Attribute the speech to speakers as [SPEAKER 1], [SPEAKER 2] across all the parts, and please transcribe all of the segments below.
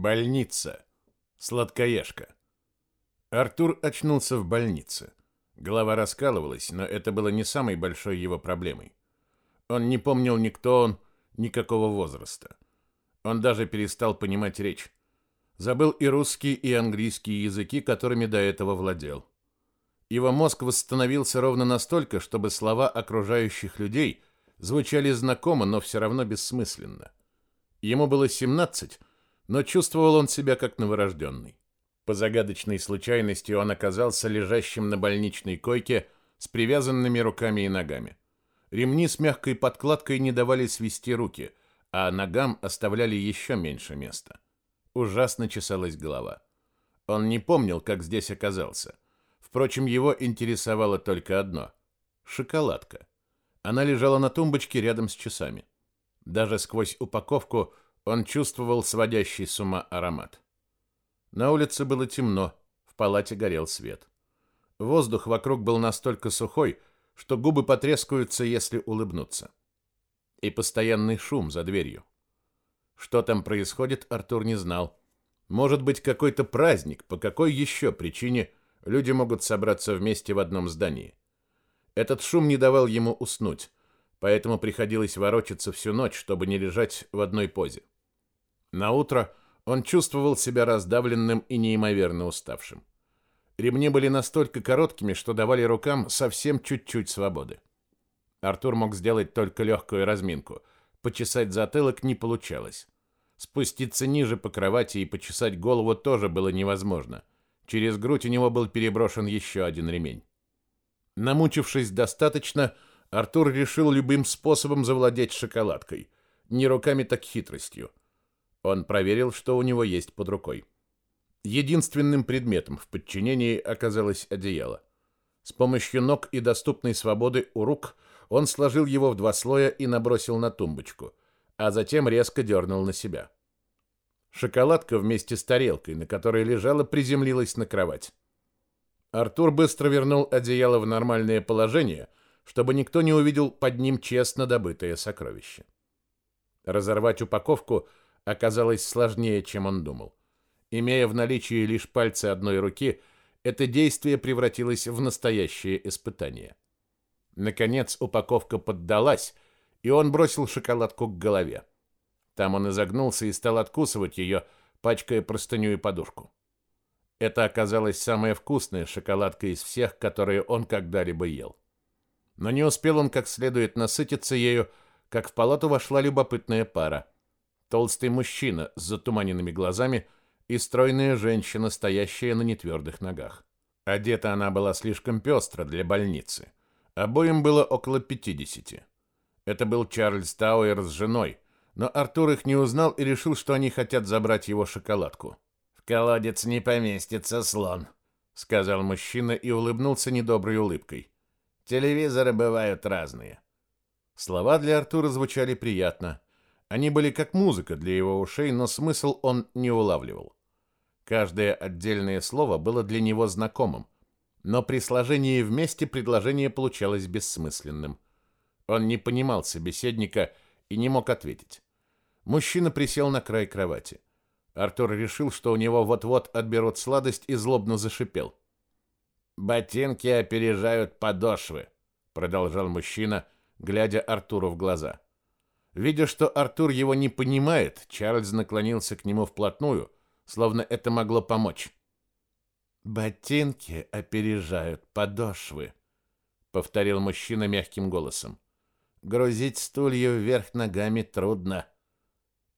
[SPEAKER 1] Больница. Сладкоежка. Артур очнулся в больнице. Голова раскалывалась, но это было не самой большой его проблемой. Он не помнил ни кто он, никакого возраста. Он даже перестал понимать речь. Забыл и русский, и английский языки, которыми до этого владел. Его мозг восстановился ровно настолько, чтобы слова окружающих людей звучали знакомо, но все равно бессмысленно. Ему было 17, но чувствовал он себя как новорожденный. По загадочной случайности он оказался лежащим на больничной койке с привязанными руками и ногами. Ремни с мягкой подкладкой не давали свести руки, а ногам оставляли еще меньше места. Ужасно чесалась голова. Он не помнил, как здесь оказался. Впрочем, его интересовало только одно — шоколадка. Она лежала на тумбочке рядом с часами. Даже сквозь упаковку он чувствовал сводящий с ума аромат. На улице было темно, в палате горел свет. Воздух вокруг был настолько сухой, что губы потрескаются, если улыбнуться. И постоянный шум за дверью. Что там происходит, Артур не знал. Может быть, какой-то праздник, по какой еще причине люди могут собраться вместе в одном здании. Этот шум не давал ему уснуть, поэтому приходилось ворочаться всю ночь, чтобы не лежать в одной позе. На утро он чувствовал себя раздавленным и неимоверно уставшим. Ремни были настолько короткими, что давали рукам совсем чуть-чуть свободы. Артур мог сделать только легкую разминку. Почесать затылок не получалось. Спуститься ниже по кровати и почесать голову тоже было невозможно. Через грудь у него был переброшен еще один ремень. Намучившись достаточно, Артур решил любым способом завладеть шоколадкой. Не руками, так хитростью. Он проверил, что у него есть под рукой. Единственным предметом в подчинении оказалось одеяло. С помощью ног и доступной свободы у рук он сложил его в два слоя и набросил на тумбочку, а затем резко дернул на себя. Шоколадка вместе с тарелкой, на которой лежала, приземлилась на кровать. Артур быстро вернул одеяло в нормальное положение, чтобы никто не увидел под ним честно добытое сокровище. Разорвать упаковку – оказалось сложнее, чем он думал. Имея в наличии лишь пальцы одной руки, это действие превратилось в настоящее испытание. Наконец упаковка поддалась, и он бросил шоколадку к голове. Там он изогнулся и стал откусывать ее, пачкая простыню и подушку. Это оказалась самая вкусная шоколадка из всех, которые он когда-либо ел. Но не успел он как следует насытиться ею, как в палату вошла любопытная пара – толстый мужчина с затуманенными глазами и стройная женщина, стоящая на нетвердых ногах. Одета она была слишком пестро для больницы. Обоим было около 50. Это был Чарльз Тауэр с женой, но Артур их не узнал и решил, что они хотят забрать его шоколадку. «В колодец не поместится слон», — сказал мужчина и улыбнулся недоброй улыбкой. «Телевизоры бывают разные». Слова для Артура звучали приятно — они были как музыка для его ушей, но смысл он не улавливал. Каждое отдельное слово было для него знакомым, но при сложении вместе предложение получалось бессмысленным. Он не понимал собеседника и не мог ответить. Мужчина присел на край кровати. Артур решил, что у него вот-вот отберут сладость и злобно зашипел. «Ботинки опережают подошвы», — продолжал мужчина, глядя Артуру в глаза. Видя, что Артур его не понимает, Чарльз наклонился к нему вплотную, словно это могло помочь. «Ботинки опережают подошвы», — повторил мужчина мягким голосом. «Грузить стулья вверх ногами трудно».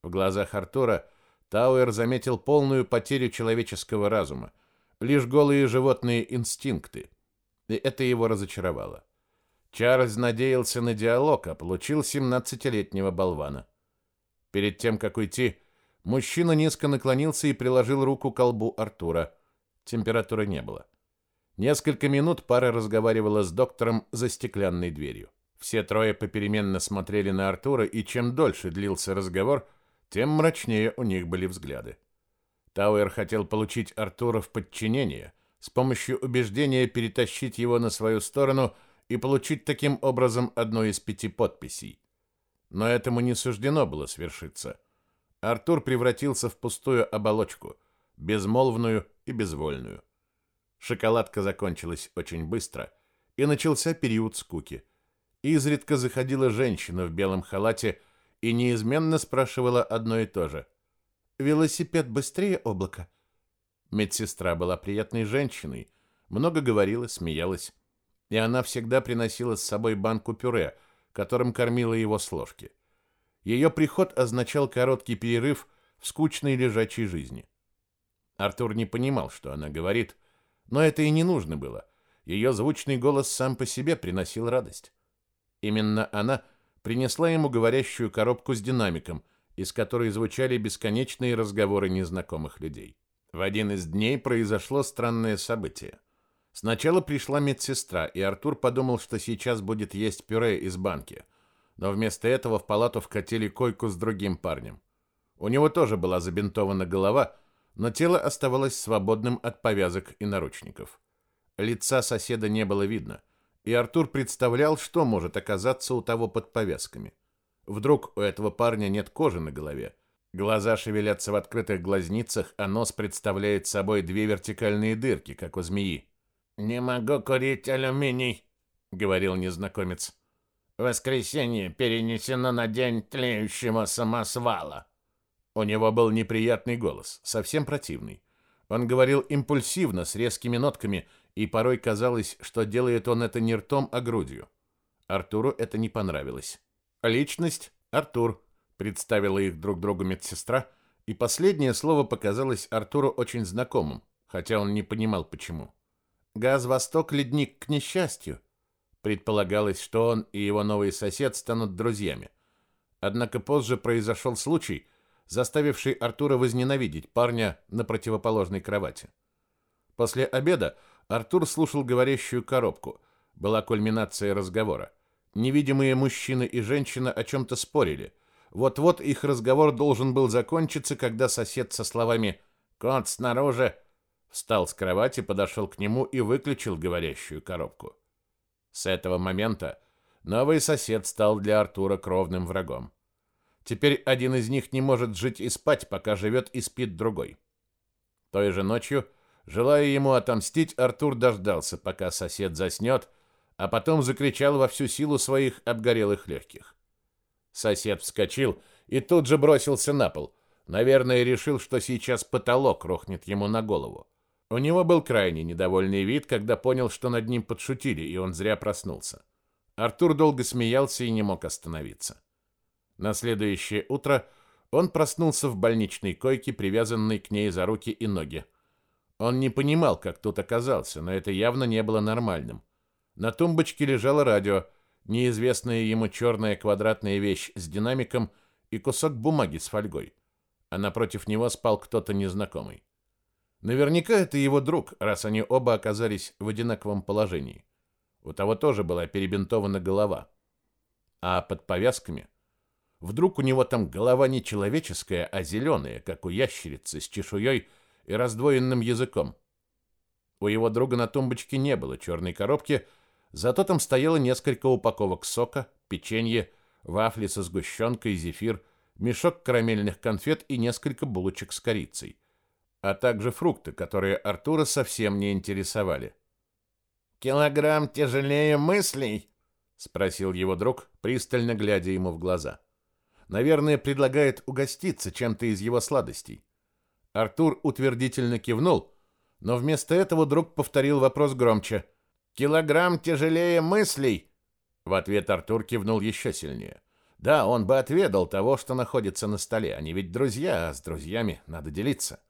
[SPEAKER 1] В глазах Артура Тауэр заметил полную потерю человеческого разума, лишь голые животные инстинкты, и это его разочаровало. Чарльз надеялся на диалог, а получил 17-летнего болвана. Перед тем, как уйти, мужчина низко наклонился и приложил руку к колбу Артура. Температуры не было. Несколько минут пара разговаривала с доктором за стеклянной дверью. Все трое попеременно смотрели на Артура, и чем дольше длился разговор, тем мрачнее у них были взгляды. Тауэр хотел получить Артура в подчинение, с помощью убеждения перетащить его на свою сторону – и получить таким образом одну из пяти подписей. Но этому не суждено было свершиться. Артур превратился в пустую оболочку, безмолвную и безвольную. Шоколадка закончилась очень быстро, и начался период скуки. Изредка заходила женщина в белом халате и неизменно спрашивала одно и то же. «Велосипед быстрее облака?» Медсестра была приятной женщиной, много говорила, смеялась, и она всегда приносила с собой банку пюре, которым кормила его с ложки. Ее приход означал короткий перерыв в скучной лежачей жизни. Артур не понимал, что она говорит, но это и не нужно было. Ее звучный голос сам по себе приносил радость. Именно она принесла ему говорящую коробку с динамиком, из которой звучали бесконечные разговоры незнакомых людей. В один из дней произошло странное событие. Сначала пришла медсестра, и Артур подумал, что сейчас будет есть пюре из банки. Но вместо этого в палату вкатили койку с другим парнем. У него тоже была забинтована голова, но тело оставалось свободным от повязок и наручников. Лица соседа не было видно, и Артур представлял, что может оказаться у того под повязками. Вдруг у этого парня нет кожи на голове. Глаза шевелятся в открытых глазницах, а нос представляет собой две вертикальные дырки, как у змеи. «Не могу курить алюминий», — говорил незнакомец. «Воскресенье перенесено на день тлеющего самосвала». У него был неприятный голос, совсем противный. Он говорил импульсивно, с резкими нотками, и порой казалось, что делает он это не ртом, а грудью. Артуру это не понравилось. Личность — Артур, представила их друг другу медсестра, и последнее слово показалось Артуру очень знакомым, хотя он не понимал, почему. «Газ Восток — ледник к несчастью», Предполагалось, что он и его новый сосед станут друзьями. Однако позже произошел случай, заставивший Артура возненавидеть парня на противоположной кровати. После обеда Артур слушал говорящую коробку. Была кульминация разговора. Невидимые мужчина и женщина о чем-то спорили. Вот-вот их разговор должен был закончиться, когда сосед со словами «Кот снаружи!» Встал с кровати, подошел к нему и выключил говорящую коробку. С этого момента новый сосед стал для Артура кровным врагом. Теперь один из них не может жить и спать, пока живет и спит другой. Той же ночью, желая ему отомстить, Артур дождался, пока сосед заснет, а потом закричал во всю силу своих обгорелых легких. Сосед вскочил и тут же бросился на пол. Наверное, решил, что сейчас потолок рухнет ему на голову. У него был крайне недовольный вид, когда понял, что над ним подшутили, и он зря проснулся. Артур долго смеялся и не мог остановиться. На следующее утро он проснулся в больничной койке, привязанной к ней за руки и ноги. Он не понимал, как тут оказался, но это явно не было нормальным. На тумбочке лежало радио, неизвестная ему черная квадратная вещь с динамиком и кусок бумаги с фольгой. А напротив него спал кто-то незнакомый. Наверняка это его друг, раз они оба оказались в одинаковом положении. У того тоже была перебинтована голова. А под повязками Вдруг у него там голова не человеческая, а зеленая, как у ящерицы, с чешуей и раздвоенным языком. У его друга на тумбочке не было черной коробки, зато там стояло несколько упаковок сока, печенье, вафли со сгущенкой, зефир, мешок карамельных конфет и несколько булочек с корицей, а также фрукты, которые Артура совсем не интересовали. «Килограмм тяжелее мыслей?» — спросил его друг, пристально глядя ему в глаза. — Наверное, предлагает угоститься чем-то из его сладостей. Артур утвердительно кивнул, но вместо этого друг повторил вопрос громче. «Килограмм тяжелее мыслей!» В ответ Артур кивнул еще сильнее. Да, он бы отведал того, что находится на столе. Они ведь друзья, а с друзьями надо делиться.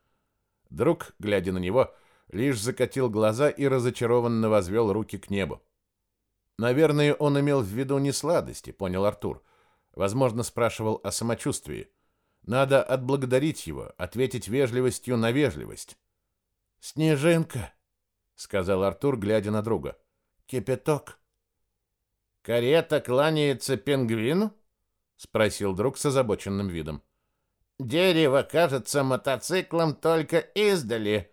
[SPEAKER 1] Друг, глядя на него, лишь закатил глаза и разочарованно возвел руки к небу. Наверное, он имел в виду не сладости, понял Артур, Возможно, спрашивал о самочувствии. Надо отблагодарить его, ответить вежливостью на вежливость. «Снежинка», — сказал Артур, глядя на друга. «Кипяток». «Карета кланяется пингвину?» — спросил друг с озабоченным видом. «Дерево кажется мотоциклом только издали,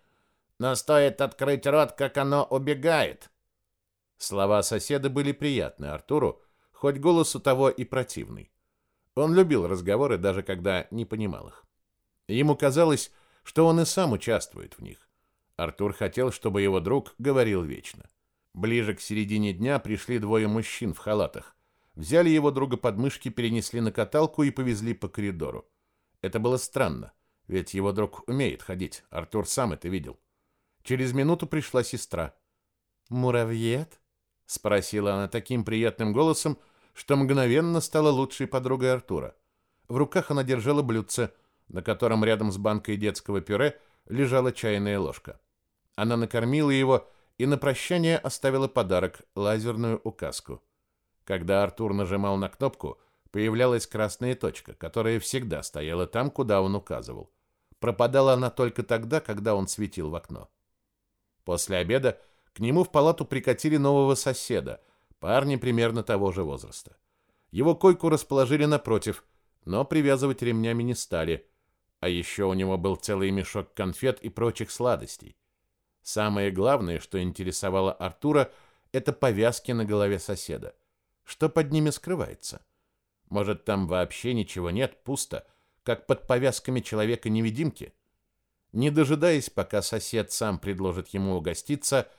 [SPEAKER 1] но стоит открыть рот, как оно убегает». Слова соседа были приятны Артуру, хоть голос у того и противный. Он любил разговоры, даже когда не понимал их. Ему казалось, что он и сам участвует в них. Артур хотел, чтобы его друг говорил вечно. Ближе к середине дня пришли двое мужчин в халатах. Взяли его друга под мышки, перенесли на каталку и повезли по коридору. Это было странно, ведь его друг умеет ходить. Артур сам это видел. Через минуту пришла сестра. «Муравьед?» — спросила она таким приятным голосом, что мгновенно стала лучшей подругой Артура. В руках она держала блюдце, на котором рядом с банкой детского пюре лежала чайная ложка. Она накормила его и на прощание оставила подарок — лазерную указку. Когда Артур нажимал на кнопку, появлялась красная точка, которая всегда стояла там, куда он указывал. Пропадала она только тогда, когда он светил в окно. После обеда к нему в палату прикатили нового соседа, парня примерно того же возраста. Его койку расположили напротив, но привязывать ремнями не стали. А еще у него был целый мешок конфет и прочих сладостей. Самое главное, что интересовало Артура, это повязки на голове соседа. Что под ними скрывается? Может, там вообще ничего нет, пусто, как под повязками человека-невидимки? Не дожидаясь, пока сосед сам предложит ему угоститься,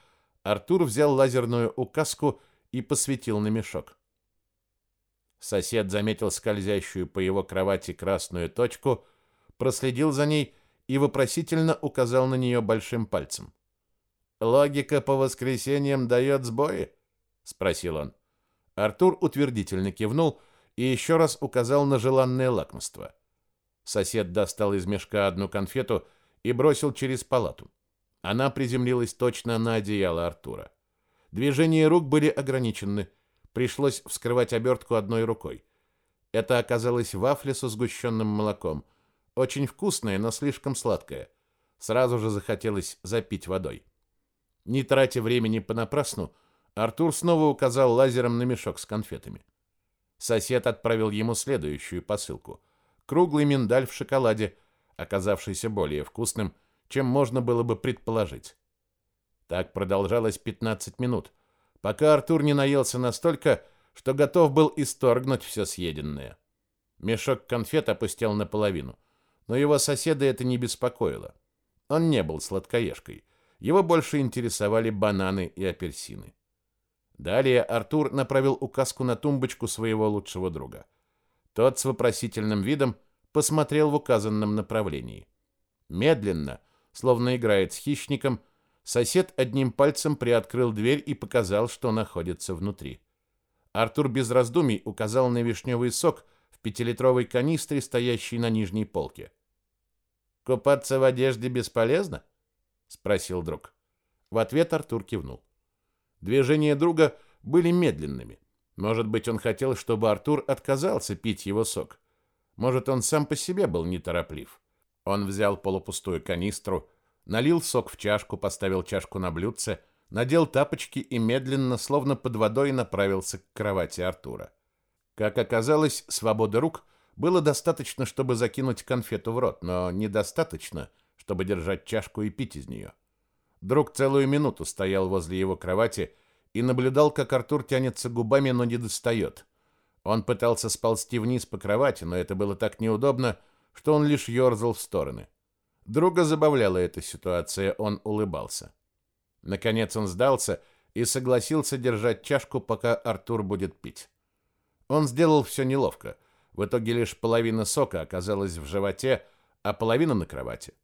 [SPEAKER 1] Артур взял лазерную указку и посветил на мешок. Сосед заметил скользящую по его кровати красную точку, проследил за ней и вопросительно указал на нее большим пальцем. «Логика по воскресеньям дает сбои?» — спросил он. Артур утвердительно кивнул и еще раз указал на желанное лакомство. Сосед достал из мешка одну конфету и бросил через палату. Она приземлилась точно на одеяло Артура. Движения рук были ограничены. Пришлось вскрывать обертку одной рукой. Это оказалось вафля со сгущенным молоком. Очень вкусная, но слишком сладкая. Сразу же захотелось запить водой. Не тратя времени понапрасну, Артур снова указал лазером на мешок с конфетами. Сосед отправил ему следующую посылку. Круглый миндаль в шоколаде, оказавшийся более вкусным, чем можно было бы предположить. Так продолжалось 15 минут, пока Артур не наелся настолько, что готов был исторгнуть все съеденное. Мешок конфет опустел наполовину, но его соседа это не беспокоило. Он не был сладкоежкой. Его больше интересовали бананы и апельсины. Далее Артур направил указку на тумбочку своего лучшего друга. Тот с вопросительным видом посмотрел в указанном направлении. Медленно, словно играет с хищником, сосед одним пальцем приоткрыл дверь и показал, что находится внутри. Артур без раздумий указал на вишневый сок в пятилитровой канистре, стоящей на нижней полке. «Купаться в одежде бесполезно?» — спросил друг. В ответ Артур кивнул. Движения друга были медленными. Может быть, он хотел, чтобы Артур отказался пить его сок. Может, он сам по себе был нетороплив. Он взял полупустую канистру, налил сок в чашку, поставил чашку на блюдце, надел тапочки и медленно, словно под водой, направился к кровати Артура. Как оказалось, свободы рук было достаточно, чтобы закинуть конфету в рот, но недостаточно, чтобы держать чашку и пить из нее. Друг целую минуту стоял возле его кровати и наблюдал, как Артур тянется губами, но не достает. Он пытался сползти вниз по кровати, но это было так неудобно, что он лишь ерзал в стороны. Друга забавляла эта ситуация, он улыбался. Наконец он сдался и согласился держать чашку, пока Артур будет пить. Он сделал все неловко. В итоге лишь половина сока оказалась в животе, а половина на кровати.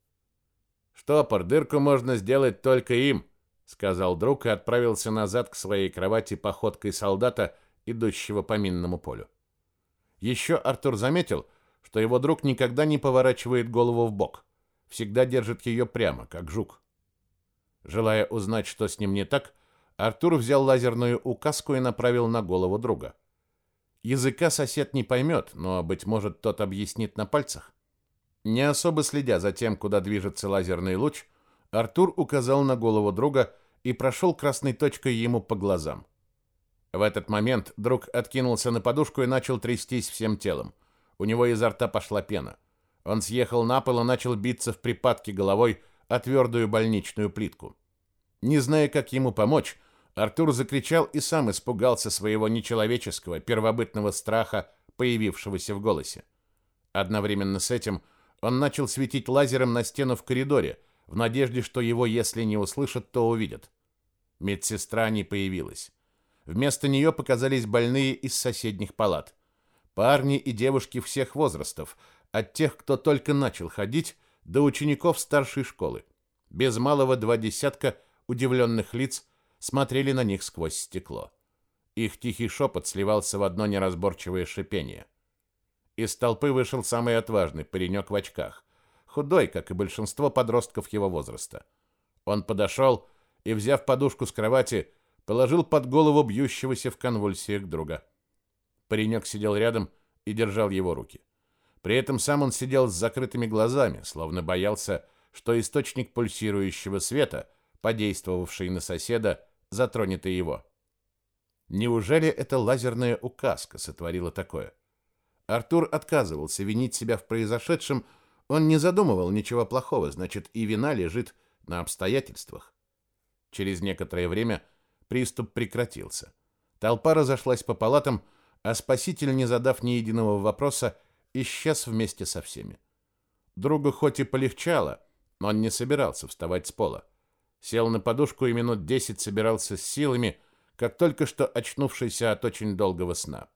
[SPEAKER 1] «Штопор, дырку можно сделать только им», — сказал друг и отправился назад к своей кровати походкой солдата, идущего по минному полю. Еще Артур заметил, что его друг никогда не поворачивает голову в бок, всегда держит ее прямо, как жук. Желая узнать, что с ним не так, Артур взял лазерную указку и направил на голову друга. Языка сосед не поймет, но, быть может, тот объяснит на пальцах. Не особо следя за тем, куда движется лазерный луч, Артур указал на голову друга и прошел красной точкой ему по глазам. В этот момент друг откинулся на подушку и начал трястись всем телом. У него изо рта пошла пена. Он съехал на пол и начал биться в припадке головой о твердую больничную плитку. Не зная, как ему помочь, Артур закричал и сам испугался своего нечеловеческого, первобытного страха, появившегося в голосе. Одновременно с этим Он начал светить лазером на стену в коридоре, в надежде, что его, если не услышат, то увидят. Медсестра не появилась. Вместо нее показались больные из соседних палат. Парни и девушки всех возрастов, от тех, кто только начал ходить, до учеников старшей школы. Без малого два десятка удивленных лиц смотрели на них сквозь стекло. Их тихий шепот сливался в одно неразборчивое шипение. Из толпы вышел самый отважный паренек в очках, худой, как и большинство подростков его возраста. Он подошел и, взяв подушку с кровати, положил под голову бьющегося в конвульсиях друга. Паренек сидел рядом и держал его руки. При этом сам он сидел с закрытыми глазами, словно боялся, что источник пульсирующего света, подействовавший на соседа, затронет и его. Неужели эта лазерная указка сотворила такое? Артур отказывался винить себя в произошедшем, он не задумывал ничего плохого, значит, и вина лежит на обстоятельствах. Через некоторое время приступ прекратился. Толпа разошлась по палатам, а спаситель, не задав ни единого вопроса, исчез вместе со всеми. Другу хоть и полегчало, но он не собирался вставать с пола. Сел на подушку и минут десять собирался с силами, как только что очнувшийся от очень долгого сна.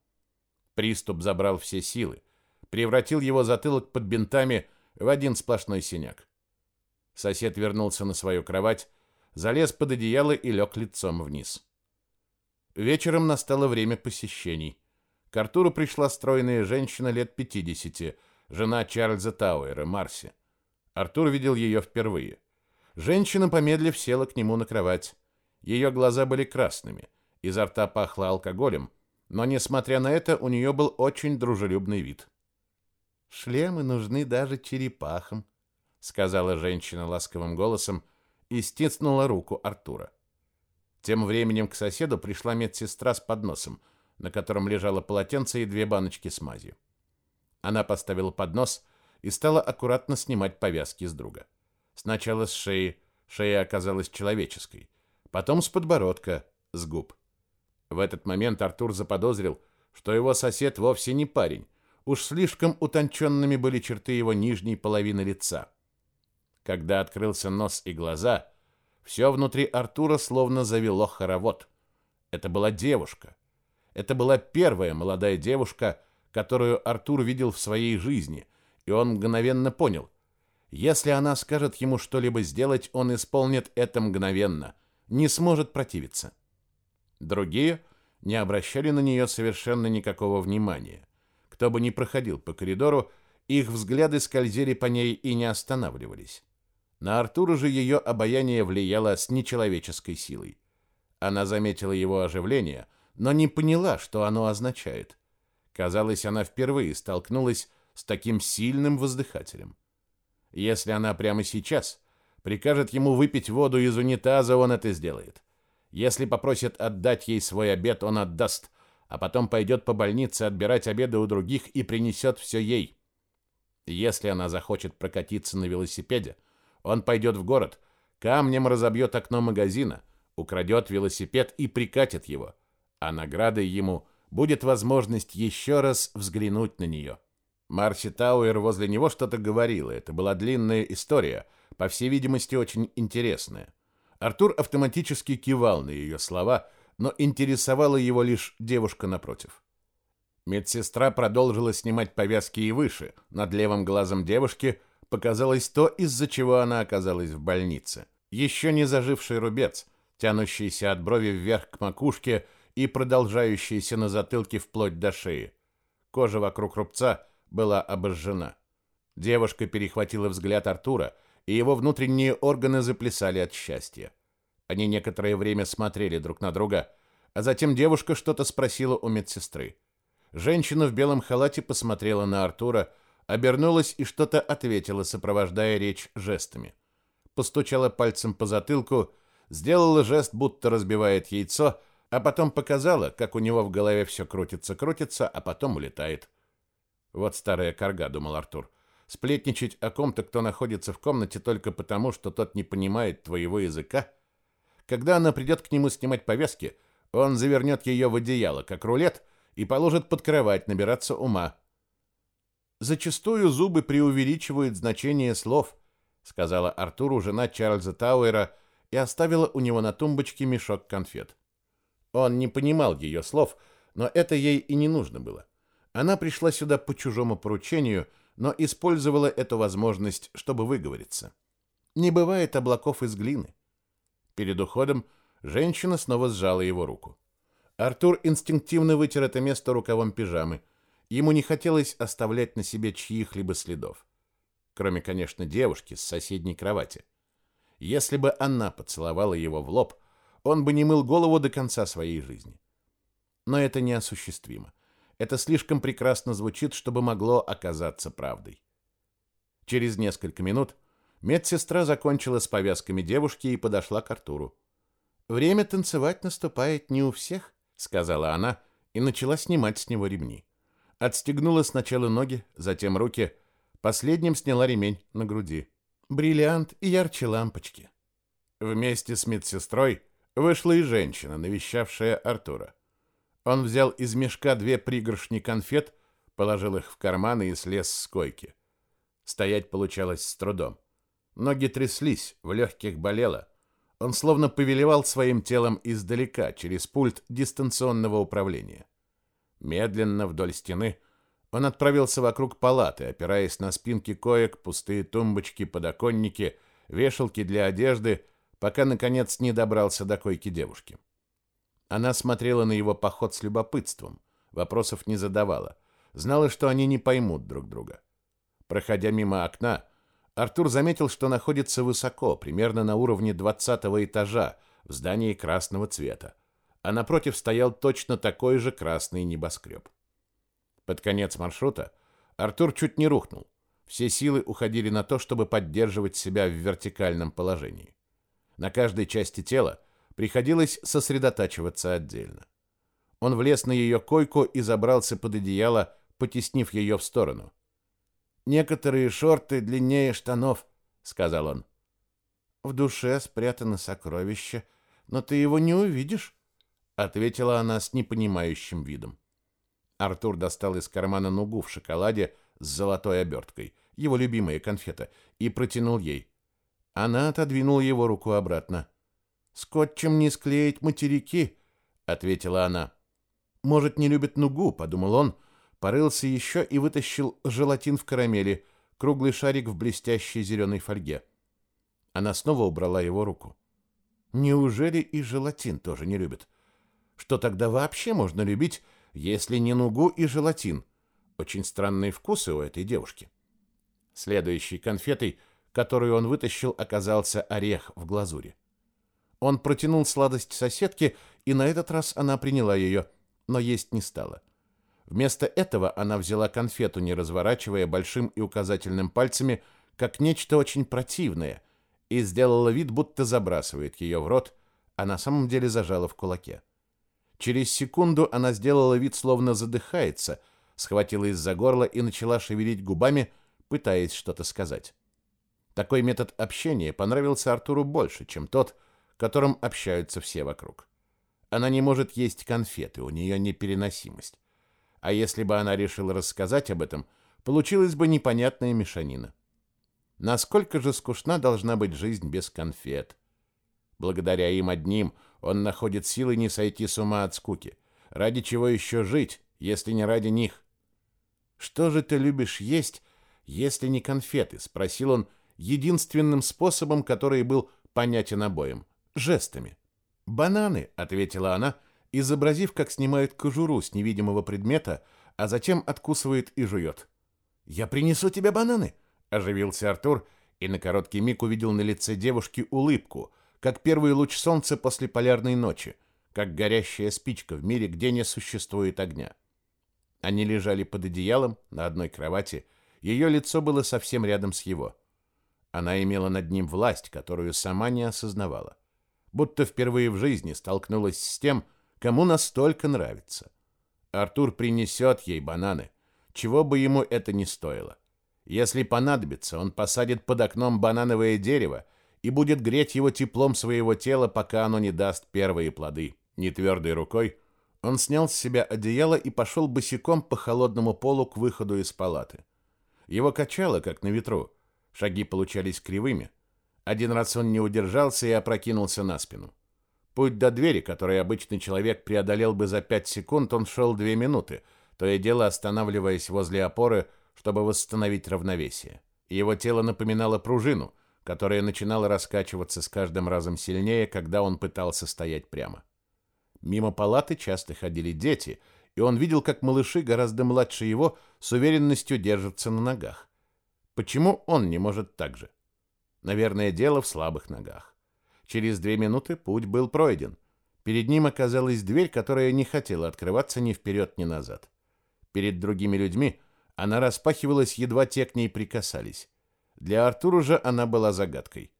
[SPEAKER 1] Приступ забрал все силы, превратил его затылок под бинтами в один сплошной синяк. Сосед вернулся на свою кровать, залез под одеяло и лег лицом вниз. Вечером настало время посещений. К Артуру пришла стройная женщина лет 50, жена Чарльза Тауэра, Марси. Артур видел ее впервые. Женщина, помедлив, села к нему на кровать. Ее глаза были красными, изо рта пахло алкоголем, но, несмотря на это, у нее был очень дружелюбный вид. «Шлемы нужны даже черепахам», — сказала женщина ласковым голосом и стиснула руку Артура. Тем временем к соседу пришла медсестра с подносом, на котором лежало полотенце и две баночки с мазью. Она поставила поднос и стала аккуратно снимать повязки с друга. Сначала с шеи, шея оказалась человеческой, потом с подбородка, с губ. В этот момент Артур заподозрил, что его сосед вовсе не парень, уж слишком утонченными были черты его нижней половины лица. Когда открылся нос и глаза, все внутри Артура словно завело хоровод. Это была девушка. Это была первая молодая девушка, которую Артур видел в своей жизни, и он мгновенно понял. Если она скажет ему что-либо сделать, он исполнит это мгновенно, не сможет противиться. Другие не обращали на нее совершенно никакого внимания. Кто бы ни проходил по коридору, их взгляды скользили по ней и не останавливались. На Артура же ее обаяние влияло с нечеловеческой силой. Она заметила его оживление, но не поняла, что оно означает. Казалось, она впервые столкнулась с таким сильным воздыхателем. Если она прямо сейчас прикажет ему выпить воду из унитаза, он это сделает. Если попросит отдать ей свой обед, он отдаст, а потом пойдет по больнице отбирать обеды у других и принесет все ей. Если она захочет прокатиться на велосипеде, он пойдет в город, камнем разобьет окно магазина, украдет велосипед и прикатит его, а наградой ему будет возможность еще раз взглянуть на нее. Марси Тауэр возле него что-то говорила, это была длинная история, по всей видимости, очень интересная. Артур автоматически кивал на ее слова, но интересовала его лишь девушка напротив. Медсестра продолжила снимать повязки и выше. Над левым глазом девушки показалось то, из-за чего она оказалась в больнице. Еще не заживший рубец, тянущийся от брови вверх к макушке и продолжающийся на затылке вплоть до шеи. Кожа вокруг рубца была обожжена. Девушка перехватила взгляд Артура, и его внутренние органы заплясали от счастья. Они некоторое время смотрели друг на друга, а затем девушка что-то спросила у медсестры. Женщина в белом халате посмотрела на Артура, обернулась и что-то ответила, сопровождая речь жестами. Постучала пальцем по затылку, сделала жест, будто разбивает яйцо, а потом показала, как у него в голове все крутится-крутится, а потом улетает. Вот старая корга, думал Артур. Сплетничать о ком-то, кто находится в комнате только потому, что тот не понимает твоего языка. Когда она придет к нему снимать повязки, он завернет ее в одеяло, как рулет, и положит под кровать набираться ума. Зачастую зубы преувеличивают значение слов, сказала Артуру жена Чарльза Тауэра и оставила у него на тумбочке мешок конфет. Он не понимал ее слов, но это ей и не нужно было. Она пришла сюда по чужому поручению, но использовала эту возможность, чтобы выговориться. Не бывает облаков из глины. Перед уходом женщина снова сжала его руку. Артур инстинктивно вытер это место рукавом пижамы. Ему не хотелось оставлять на себе чьих-либо следов. Кроме, конечно, девушки с соседней кровати. Если бы она поцеловала его в лоб, он бы не мыл голову до конца своей жизни. Но это неосуществимо. Это слишком прекрасно звучит, чтобы могло оказаться правдой. Через несколько минут медсестра закончила с повязками девушки и подошла к Артуру. «Время танцевать наступает не у всех», — сказала она и начала снимать с него ремни. Отстегнула сначала ноги, затем руки, последним сняла ремень на груди. Бриллиант и ярче лампочки. Вместе с медсестрой вышла и женщина, навещавшая Артура. Он взял из мешка две пригоршни конфет, положил их в карманы и слез с койки. Стоять получалось с трудом. Ноги тряслись, в легких болело. Он словно повелевал своим телом издалека, через пульт дистанционного управления. Медленно вдоль стены он отправился вокруг палаты, опираясь на спинки коек, пустые тумбочки, подоконники, вешалки для одежды, пока, наконец, не добрался до койки девушки. Она смотрела на его поход с любопытством, вопросов не задавала, знала, что они не поймут друг друга. Проходя мимо окна, Артур заметил, что находится высоко, примерно на уровне двадцатого этажа, в здании красного цвета а напротив стоял точно такой же красный небоскреб. Под конец маршрута Артур чуть не рухнул. Все силы уходили на то, чтобы поддерживать себя в вертикальном положении. На каждой части тела приходилось сосредотачиваться отдельно. Он влез на ее койку и забрался под одеяло, потеснив ее в сторону. «Некоторые шорты длиннее штанов», — сказал он. «В душе спрятано сокровище, но ты его не увидишь», ответила она с непонимающим видом. Артур достал из кармана нугу в шоколаде с золотой оберткой, его любимая конфета, и протянул ей. Она отодвинула его руку обратно. «Скотчем не склеить материки», — ответила она. «Может, не любит нугу», — подумал он, порылся еще и вытащил желатин в карамели, круглый шарик в блестящей зеленой фольге. Она снова убрала его руку. «Неужели и желатин тоже не любит?» Что тогда вообще можно любить, если не нугу и желатин? Очень странные вкусы у этой девушки. Следующей конфетой, которую он вытащил, оказался орех в глазури. Он протянул сладость соседке, и на этот раз она приняла ее, но есть не стала. Вместо этого она взяла конфету, не разворачивая большим и указательным пальцами, как нечто очень противное, и сделала вид, будто забрасывает ее в рот, а на самом деле зажала в кулаке. Через секунду она сделала вид, словно задыхается, схватилась за горло и начала шевелить губами, пытаясь что-то сказать. Такой метод общения понравился Артуру больше, чем тот, которым общаются все вокруг. Она не может есть конфеты, у нее непереносимость. А если бы она решила рассказать об этом, получилась бы непонятная мешанина. Насколько же скучна должна быть жизнь без конфет? Благодаря им одним – он находит силы не сойти с ума от скуки. Ради чего еще жить, если не ради них? «Что же ты любишь есть, если не конфеты?» — спросил он единственным способом, который был понятен обоим — жестами. «Бананы», — ответила она, изобразив, как снимает кожуру с невидимого предмета, а затем откусывает и жует. «Я принесу тебе бананы», — оживился Артур и на короткий миг увидел на лице девушки улыбку, как первый луч солнца после полярной ночи, как горящая спичка в мире, где не существует огня. Они лежали под одеялом на одной кровати, ее лицо было совсем рядом с его. Она имела над ним власть, которую сама не осознавала. Будто впервые в жизни столкнулась с тем, кому настолько нравится. Артур принесет ей бананы, чего бы ему это ни стоило. Если понадобится, он посадит под окном банановое дерево и будет греть его теплом своего тела, пока оно не даст первые плоды. Нетвердой рукой он снял с себя одеяло и пошел босиком по холодному полу к выходу из палаты. Его качало, как на ветру. Шаги получались кривыми. Один раз он не удержался и опрокинулся на спину. Путь до двери, который обычный человек преодолел бы за пять секунд, он шел две минуты, то и дело останавливаясь возле опоры, чтобы восстановить равновесие. Его тело напоминало пружину, которая начинала раскачиваться с каждым разом сильнее, когда он пытался стоять прямо. Мимо палаты часто ходили дети, и он видел, как малыши гораздо младше его с уверенностью держатся на ногах. Почему он не может так же? Наверное, дело в слабых ногах. Через две минуты путь был пройден. Перед ним оказалась дверь, которая не хотела открываться ни вперед, ни назад. Перед другими людьми она распахивалась, едва те к ней прикасались. Для Артура же она была загадкой.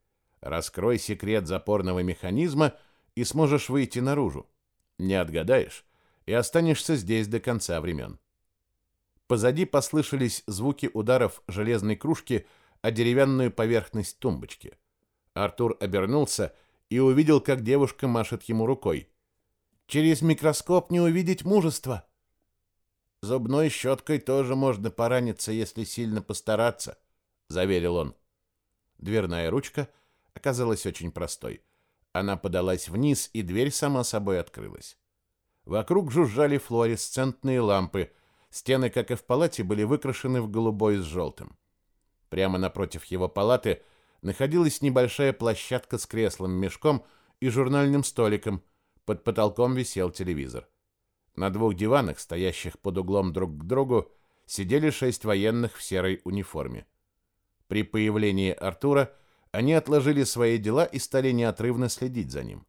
[SPEAKER 1] Раскрой секрет запорного механизма и сможешь выйти наружу. Не отгадаешь и останешься здесь до конца времен. Позади послышались звуки ударов железной кружки о деревянную поверхность тумбочки. Артур обернулся и увидел, как девушка машет ему рукой. «Через микроскоп не увидеть мужества!» «Зубной щеткой тоже можно пораниться, если сильно постараться», — заверил он. Дверная ручка оказалась очень простой. Она подалась вниз, и дверь сама собой открылась. Вокруг жужжали флуоресцентные лампы. Стены, как и в палате, были выкрашены в голубой с желтым. Прямо напротив его палаты находилась небольшая площадка с креслом-мешком и журнальным столиком. Под потолком висел телевизор. На двух диванах, стоящих под углом друг к другу, сидели шесть военных в серой униформе. При появлении Артура они отложили свои дела и стали неотрывно следить за ним.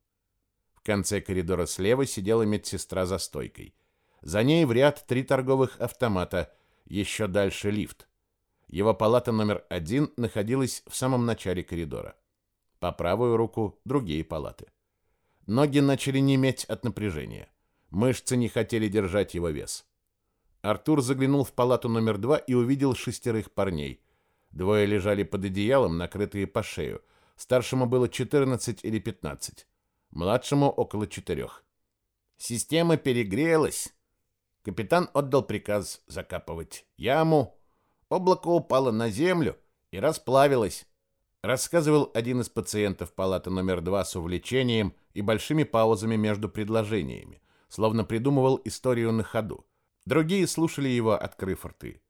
[SPEAKER 1] В конце коридора слева сидела медсестра за стойкой. За ней в ряд три торговых автомата, еще дальше лифт. Его палата номер один находилась в самом начале коридора. По правую руку другие палаты. Ноги начали неметь от напряжения. Мышцы не хотели держать его вес. Артур заглянул в палату номер два и увидел шестерых парней. Двое лежали под одеялом, накрытые по шею. Старшему было 14 или 15, младшему около четырех. Система перегрелась. Капитан отдал приказ закапывать яму. Облако упало на землю и расплавилось. Рассказывал один из пациентов палаты номер два с увлечением и большими паузами между предложениями, словно придумывал историю на ходу. Другие слушали его, открыв рты.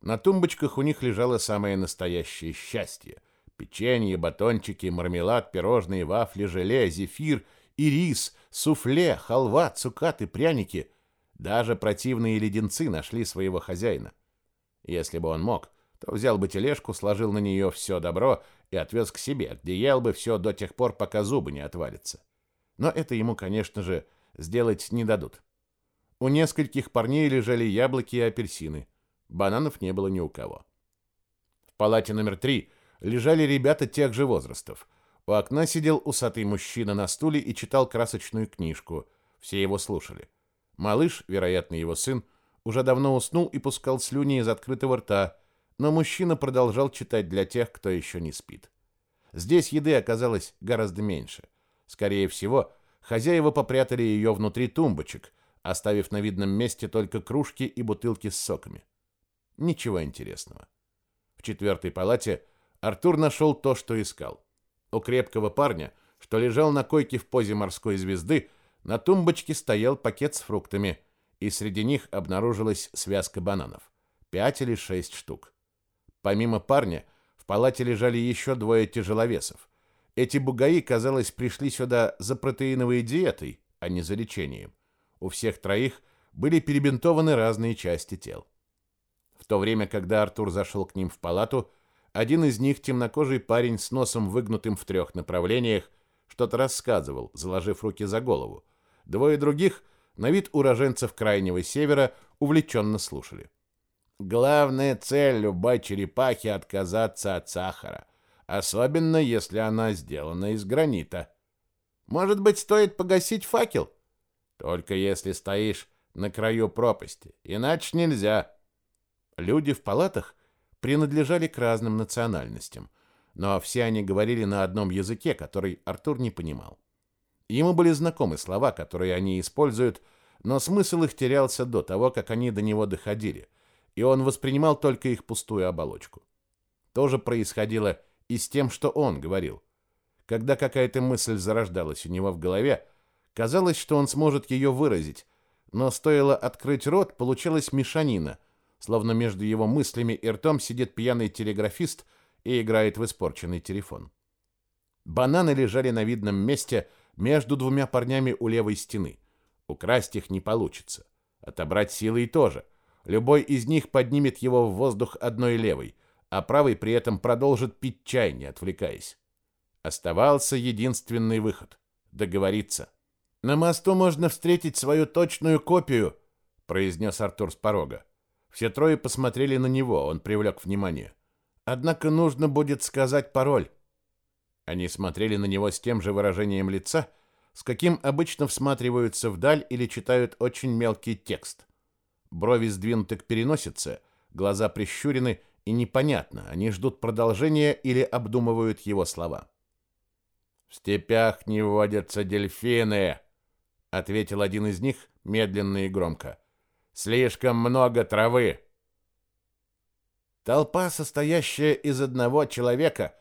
[SPEAKER 1] На тумбочках у них лежало самое настоящее счастье. Печенье, батончики, мармелад, пирожные, вафли, желе, зефир и рис, суфле, халва, цукаты, пряники. Даже противные леденцы нашли своего хозяина. Если бы он мог, то взял бы тележку, сложил на нее все добро и отвез к себе, где ел бы все до тех пор, пока зубы не отвалятся. Но это ему, конечно же, сделать не дадут. У нескольких парней лежали яблоки и апельсины. Бананов не было ни у кого. В палате номер три лежали ребята тех же возрастов. У окна сидел усатый мужчина на стуле и читал красочную книжку. Все его слушали. Малыш, вероятно, его сын, уже давно уснул и пускал слюни из открытого рта, но мужчина продолжал читать для тех, кто еще не спит. Здесь еды оказалось гораздо меньше. Скорее всего, хозяева попрятали ее внутри тумбочек, оставив на видном месте только кружки и бутылки с соками. Ничего интересного. В четвертой палате Артур нашел то, что искал. У крепкого парня, что лежал на койке в позе морской звезды, на тумбочке стоял пакет с фруктами, и среди них обнаружилась связка бананов. Пять или шесть штук. Помимо парня, в палате лежали еще двое тяжеловесов. Эти бугаи, казалось, пришли сюда за протеиновой диетой, а не за лечением. У всех троих были перебинтованы разные части тел. В то время, когда Артур зашел к ним в палату, один из них, темнокожий парень с носом выгнутым в трех направлениях, что-то рассказывал, заложив руки за голову. Двое других, на вид уроженцев Крайнего Севера, увлеченно слушали. Главная цель любой черепахи — отказаться от сахара, особенно если она сделана из гранита. Может быть, стоит погасить факел? Только если стоишь на краю пропасти, иначе нельзя. Люди в палатах принадлежали к разным национальностям, но все они говорили на одном языке, который Артур не понимал. Ему были знакомы слова, которые они используют, но смысл их терялся до того, как они до него доходили. и он воспринимал только их пустую оболочку. То же происходило и с тем, что он говорил. Когда какая-то мысль зарождалась у него в голове, казалось, что он сможет ее выразить, но стоило открыть рот, получилась мешанина, словно между его мыслями и ртом сидит пьяный телеграфист и играет в испорченный телефон. Бананы лежали на видном месте между двумя парнями у левой стены. Украсть их не получится. Отобрать силой тоже. Любой из них поднимет его в воздух одной левой, а правый при этом продолжит пить чай, не отвлекаясь. Оставался единственный выход — договориться. «На мосту можно встретить свою точную копию», — произнес Артур с порога. Все трое посмотрели на него, он привлек внимание. «Однако нужно будет сказать пароль». Они смотрели на него с тем же выражением лица, с каким обычно всматриваются вдаль или читают очень мелкий текст. Брови сдвинуты к переносице, глаза прищурены, и непонятно, они ждут продолжения или обдумывают его слова. «В степях не водятся дельфины», — ответил один из них медленно и громко. «Слишком много травы». «Толпа, состоящая из одного человека,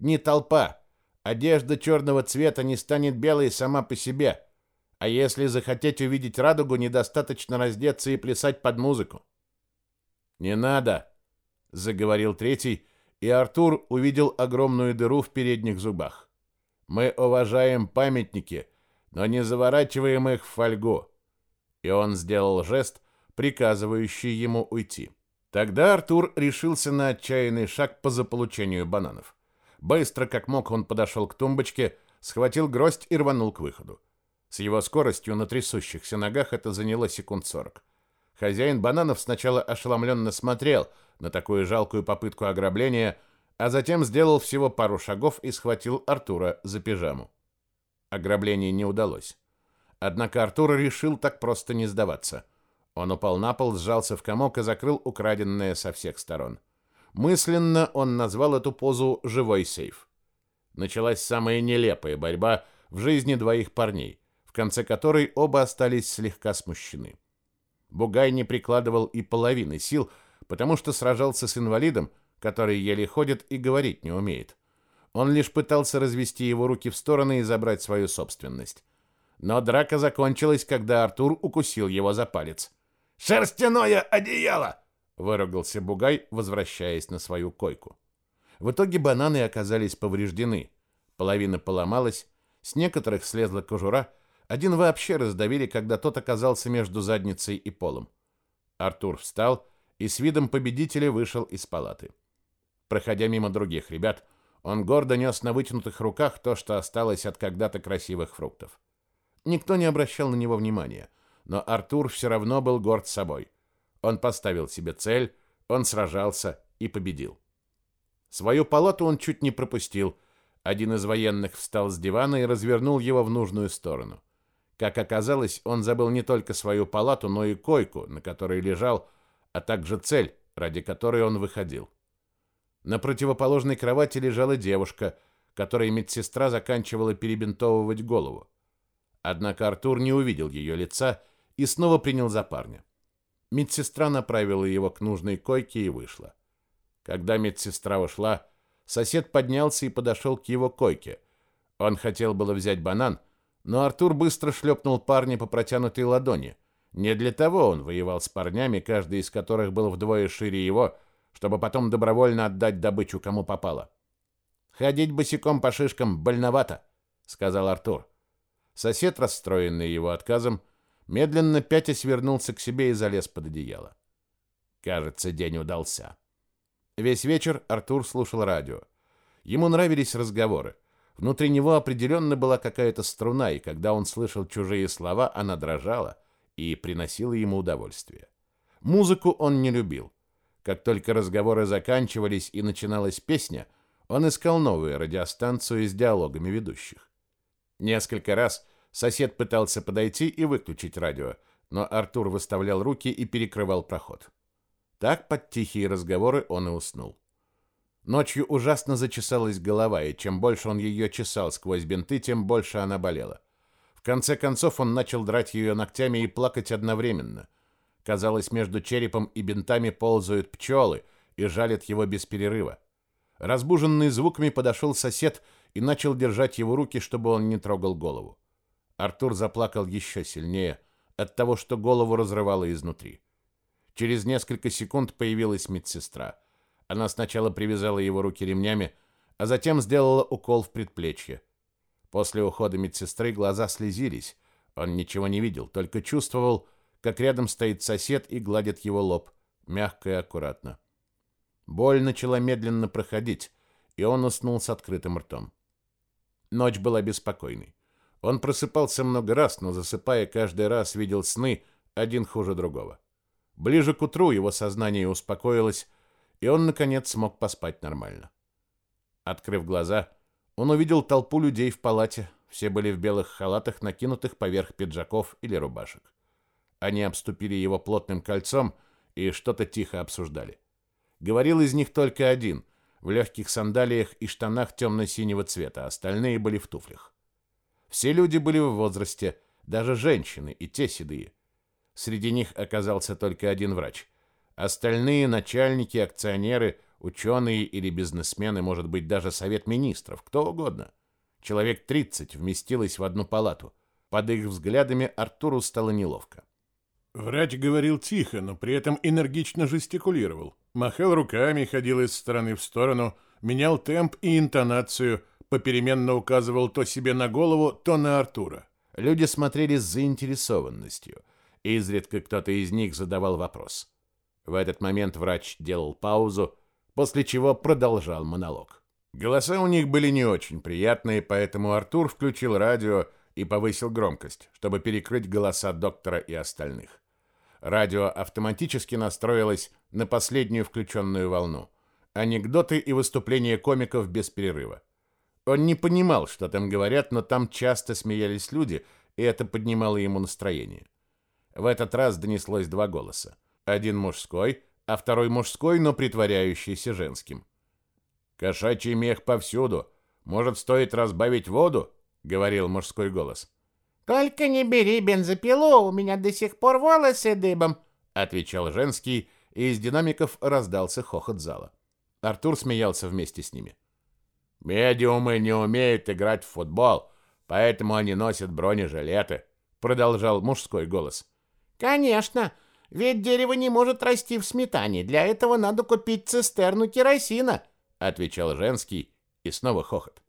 [SPEAKER 1] не толпа. Одежда черного цвета не станет белой сама по себе. А если захотеть увидеть радугу, недостаточно раздеться и плясать под музыку». «Не надо», — заговорил третий, и Артур увидел огромную дыру в передних зубах. Мы уважаем памятники, но не заворачиваем их в фольгу. И он сделал жест, приказывающий ему уйти. Тогда Артур решился на отчаянный шаг по заполучению бананов. Быстро, как мог, он подошел к тумбочке, схватил гроздь и рванул к выходу. С его скоростью на трясущихся ногах это заняло секунд сорок. Хозяин бананов сначала ошеломленно смотрел на такую жалкую попытку ограбления, а затем сделал всего пару шагов и схватил Артура за пижаму. Ограбление не удалось. Однако Артур решил так просто не сдаваться. Он упал на пол, сжался в комок и закрыл украденное со всех сторон. Мысленно он назвал эту позу «живой сейф». Началась самая нелепая борьба в жизни двоих парней, в конце которой оба остались слегка смущены. Бугай не прикладывал и половины сил, потому что сражался с инвалидом, который еле ходит и говорить не умеет. Он лишь пытался развести его руки в стороны и забрать свою собственность. Но драка закончилась, когда Артур укусил его за палец. «Шерстяное одеяло!» — выругался Бугай, возвращаясь на свою койку. В итоге бананы оказались повреждены. Половина поломалась, с некоторых слезла кожура, один вообще раздавили, когда тот оказался между задницей и полом. Артур встал и с видом победителя вышел из палаты. Проходя мимо других ребят, он гордо нес на вытянутых руках то, что осталось от когда-то красивых фруктов. Никто не обращал на него внимания, но Артур все равно был горд собой. Он поставил себе цель, он сражался и победил. Свою палату он чуть не пропустил. Один из военных встал с дивана и развернул его в нужную сторону. Как оказалось, он забыл не только свою палату, но и койку, на которой лежал, а также цель, ради которой он выходил. На противоположной кровати лежала девушка, которой медсестра заканчивала перебинтовывать голову. Однако Артур не увидел ее лица и снова принял за парня. Медсестра направила его к нужной койке и вышла. Когда медсестра ушла, сосед поднялся и подошел к его койке. Он хотел было взять банан, но Артур быстро шлепнул парня по протянутой ладони. Не для того он воевал с парнями, каждый из которых был вдвое шире его, чтобы потом добровольно отдать добычу кому попало. Ходить босиком по шишкам больновато, сказал Артур. Сосед, расстроенный его отказом, медленно пятясь вернулся к себе и залез под одеяло. Кажется, день удался. Весь вечер Артур слушал радио. Ему нравились разговоры. Внутри него определенно была какая-то струна, и когда он слышал чужие слова, она дрожала и приносила ему удовольствие. Музыку он не любил. Как только разговоры заканчивались и начиналась песня, он искал новую радиостанцию с диалогами ведущих. Несколько раз сосед пытался подойти и выключить радио, но Артур выставлял руки и перекрывал проход. Так под тихие разговоры он и уснул. Ночью ужасно зачесалась голова, и чем больше он ее чесал сквозь бинты, тем больше она болела. В конце концов он начал драть ее ногтями и плакать одновременно. Казалось, между черепом и бинтами ползают пчелы и жалят его без перерыва. Разбуженный звуками подошел сосед и начал держать его руки, чтобы он не трогал голову. Артур заплакал еще сильнее от того, что голову разрывало изнутри. Через несколько секунд появилась медсестра. Она сначала привязала его руки ремнями, а затем сделала укол в предплечье. После ухода медсестры глаза слезились. Он ничего не видел, только чувствовал, как рядом стоит сосед и гладит его лоб, мягко и аккуратно. Боль начала медленно проходить, и он уснул с открытым ртом. Ночь была беспокойной. Он просыпался много раз, но засыпая каждый раз видел сны, один хуже другого. Ближе к утру его сознание успокоилось, и он наконец смог поспать нормально. Открыв глаза, он увидел толпу людей в палате. Все были в белых халатах, накинутых поверх пиджаков или рубашек. Они обступили его плотным кольцом и что-то тихо обсуждали. Говорил из них только один, в легких сандалиях и штанах темно-синего цвета, остальные были в туфлях. Все люди были в возрасте, даже женщины, и те седые. Среди них оказался только один врач. Остальные начальники, акционеры, ученые или бизнесмены, может быть, даже совет министров, кто угодно. Человек 30 вместилось в одну палату. Под их взглядами Артуру стало неловко.
[SPEAKER 2] Врач говорил тихо, но при этом энергично жестикулировал. Махал руками, ходил из стороны в сторону, менял темп и интонацию – попеременно указывал то себе на голову, то на Артура.
[SPEAKER 1] Люди смотрели с заинтересованностью. Изредка кто-то из них задавал вопрос. В этот момент врач делал паузу, после чего продолжал монолог. Голоса у них были не очень приятные, поэтому Артур включил радио и повысил громкость, чтобы перекрыть голоса доктора и остальных. Радио автоматически настроилось на последнюю включенную волну. Анекдоты и выступления комиков без перерыва. Он не понимал, что там говорят, но там часто смеялись люди, и это поднимало ему настроение. В этот раз донеслось два голоса. Один мужской, а второй мужской, но притворяющийся женским. «Кошачий мех повсюду. Может, стоит разбавить воду?» — говорил мужской голос.
[SPEAKER 3] «Только не бери бензопилу, у меня до сих пор волосы дыбом», —
[SPEAKER 1] отвечал женский, и из динамиков раздался хохот зала. Артур смеялся вместе с ними. Медиумы не умеют играть в футбол, поэтому они носят бронежилеты, продолжал мужской голос.
[SPEAKER 3] Конечно, ведь дерево не может расти в сметане. Для этого надо купить цистерну керосина,
[SPEAKER 1] отвечал женский, и снова хохот.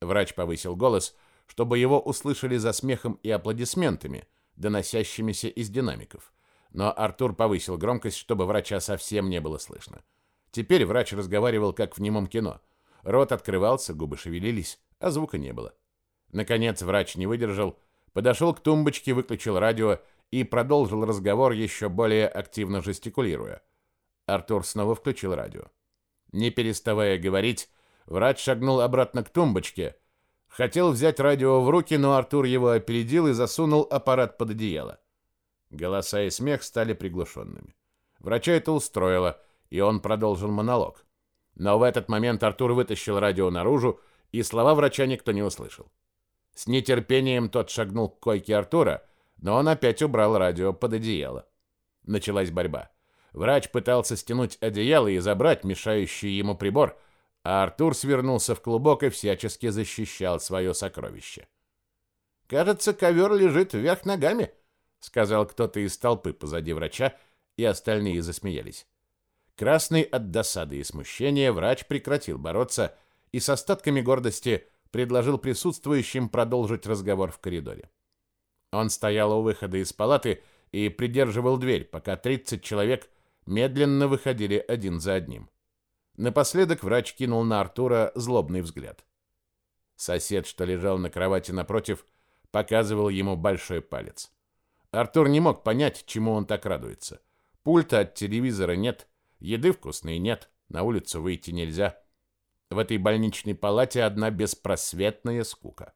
[SPEAKER 1] Врач повысил голос, чтобы его услышали за смехом и аплодисментами, доносящимися из динамиков. Но Артур повысил громкость, чтобы врача совсем не было слышно. Теперь врач разговаривал как в немом кино. Рот открывался, губы шевелились, а звука не было. Наконец врач не выдержал, подошел к тумбочке, выключил радио и продолжил разговор, еще более активно жестикулируя. Артур снова включил радио. Не переставая говорить, врач шагнул обратно к тумбочке. Хотел взять радио в руки, но Артур его опередил и засунул аппарат под одеяло. Голоса и смех стали приглушенными. Врача это устроило, и он продолжил монолог. Но в этот момент Артур вытащил радио наружу, и слова врача никто не услышал. С нетерпением тот шагнул к койке Артура, но он опять убрал радио под одеяло. Началась борьба. Врач пытался стянуть одеяло и забрать мешающий ему прибор, а Артур свернулся в клубок и всячески защищал свое сокровище. «Кажется, ковер лежит вверх ногами», — сказал кто-то из толпы позади врача, и остальные засмеялись. Красный от досады и смущения, врач прекратил бороться и с остатками гордости предложил присутствующим продолжить разговор в коридоре. Он стоял у выхода из палаты и придерживал дверь, пока 30 человек медленно выходили один за одним. Напоследок врач кинул на Артура злобный взгляд. Сосед, что лежал на кровати напротив, показывал ему большой палец. Артур не мог понять, чему он так радуется. Пульта от телевизора нет, Еды вкусной нет, на улицу выйти нельзя. В этой больничной палате одна беспросветная скука.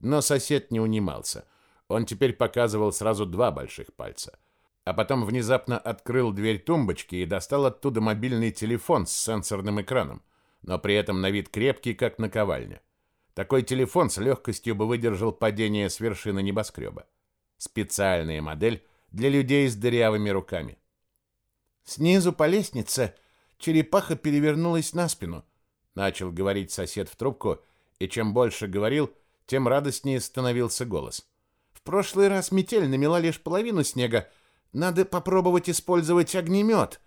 [SPEAKER 1] Но сосед не унимался. Он теперь показывал сразу два больших пальца. А потом внезапно открыл дверь тумбочки и достал оттуда мобильный телефон с сенсорным экраном, но при этом на вид крепкий, как наковальня. Такой телефон с легкостью бы выдержал падение с вершины небоскреба. Специальная модель
[SPEAKER 3] для людей с дырявыми руками. Снизу по лестнице черепаха перевернулась на спину, начал говорить сосед в трубку, и чем больше говорил, тем радостнее становился голос. В прошлый раз метель намела лишь половину снега. Надо попробовать использовать огнемет.